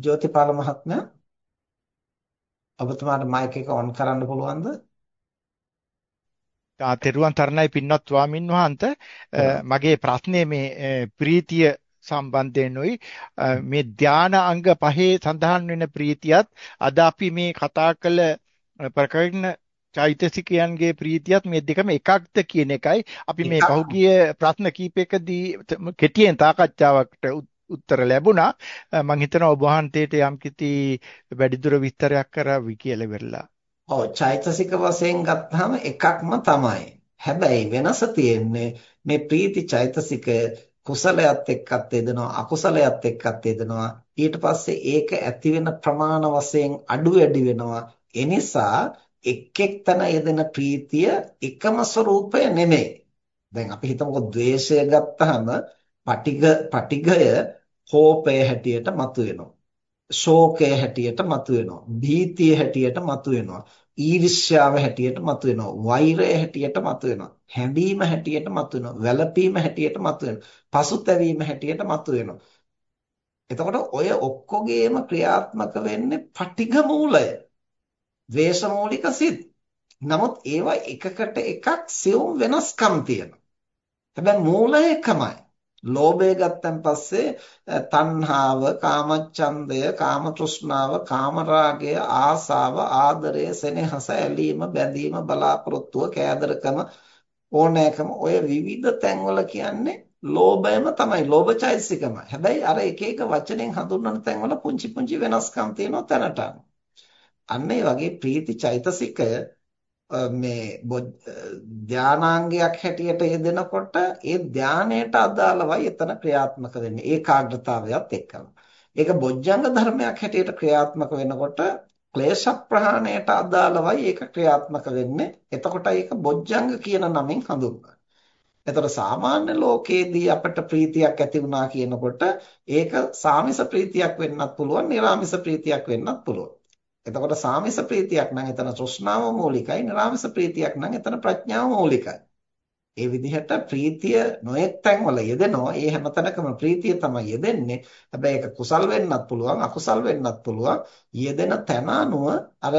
ජෝතිපාල මහත්මයා ඔබතුමාට මයික් එක ඔන් කරන්න පුළුවන්ද? තෙරුවන් තරණයි පින්වත් ස්වාමින් වහන්සේ. මගේ ප්‍රශ්නේ මේ ප්‍රීතිය සම්බන්ධයෙන් උයි මේ ධානා අංග පහේ සඳහන් වෙන ප්‍රීතියත් අද අපි මේ කතා කළ ප්‍රකරණ චෛතසිකයන්ගේ ප්‍රීතියත් මේ දෙකම එකක්ද කියන එකයි අපි මේ පහුගිය ප්‍රශ්න කීපයකදී කෙටියෙන් සාකච්ඡාවකට උත්තර ලැබුණා මම හිතනවා ඔබ වහන්සේට යම්කිසි වැඩිදුර විස්තරයක් කරાવી කියලා ඉවරලා. ඔව් චෛතසික වශයෙන් ගත්තාම එකක්ම තමයි. හැබැයි වෙනස තියෙන්නේ මේ ප්‍රීති චෛතසිකය කුසලයක් එක්කත් යෙදෙනවා අකුසලයක් එක්කත් යෙදෙනවා ඊට පස්සේ ඒක ඇති වෙන ප්‍රමාණ වශයෙන් අඩු වැඩි වෙනවා ඒ නිසා එක් එක් තැන යෙදෙන ප්‍රීතිය එකම ස්වરૂපය නෙමෙයි දැන් අපි හිතමුකෝ ද්වේෂය ගත්තාම පටිඝ පටිඝය කෝපය හැටියට මතුවෙනවා. ශෝකය හැටියට මතුවෙනවා. භීතිය හැටියට මතුවෙනවා. ඊර්ෂ්‍යාව හැටියට මතුවෙනවා. වෛරය හැටියට මතුවෙනවා. හැඬීම හැටියට මතුවෙනවා. වැළපීම හැටියට මතුවෙනවා. පසුතැවීම හැටියට මතුවෙනවා. එතකොට ඔය ඔක්කොගේම ක්‍රියාත්මක වෙන්නේ පටිඝ මූලය. ද්වේෂ මූලික සිත්. නමුත් ඒවා එකකට එකක් සියුම් වෙනස්කම් තියෙනවා. හැබැයි මූලය එකමයි. ලෝභය ගත්තන් පස්සේ තණ්හාව, කාමච්ඡන්දය, කාම තෘෂ්ණාව, කාමරාගය, ආසාව, ආදරය, සෙනෙහස, ඇලීම, බැඳීම, බලාපොරොත්තුව, කෑදරකම, ඕනෑකම ඔය විවිධ තැන්වල කියන්නේ ලෝභයම තමයි ලෝභ චෛතසිකමයි. හැබැයි අර එක එක වචනෙන් හඳුන්වන තැන්වල පුංචි පුංචි වෙනස්කම් තියෙනවා තැනට. අන්න ඒ වගේ ප්‍රීති චෛතසිකය මේ ධානාංගයක් හැටියට යෙදෙනකොට ඒ ධානයට අදාළවයි එතන ක්‍රියාත්මක වෙන්නේ ඒකාග්‍රතාවයත් එක්කම. ඒක බොජ්ජංග ධර්මයක් හැටියට ක්‍රියාත්මක වෙනකොට ක්ලේශ ප්‍රහාණයට අදාළවයි ඒක ක්‍රියාත්මක වෙන්නේ. එතකොට ඒක බොජ්ජංග කියන නමින් හඳුන්වනවා. එතකොට සාමාන්‍ය ලෝකයේදී අපට ප්‍රීතියක් ඇති වුණා කියනකොට ඒක සාමිස ප්‍රීතියක් වෙන්නත් පුළුවන්, නිර්ාමිස ප්‍රීතියක් වෙන්නත් පුළුවන්. එතකොට සාමිස ප්‍රීතියක් නම් එතන තෘෂ්ණාව මූලිකයි, නිර්ාමිස ප්‍රීතියක් නම් එතන ප්‍රඥාව මූලිකයි. ඒ විදිහට ප්‍රීතිය නොයෙක් තැන්වල යෙදෙනවා. ඒ හැමතැනකම ප්‍රීතිය තමයි යෙදෙන්නේ. හැබැයි ඒක කුසල් වෙන්නත් පුළුවන්, අකුසල් වෙන්නත් පුළුවන්. යෙදෙන තැන අනුව අර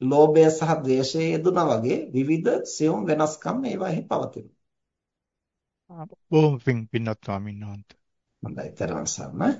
ලෝභය සහ ද්වේෂය යෙදුනා වගේ විවිධ සියුම් වෙනස්කම් ඒවාෙහි පවතිනවා. බොහොම පින් පින්වත් ස්වාමීන් වහන්සේ. හොඳයි, තරවන් සර්ණ.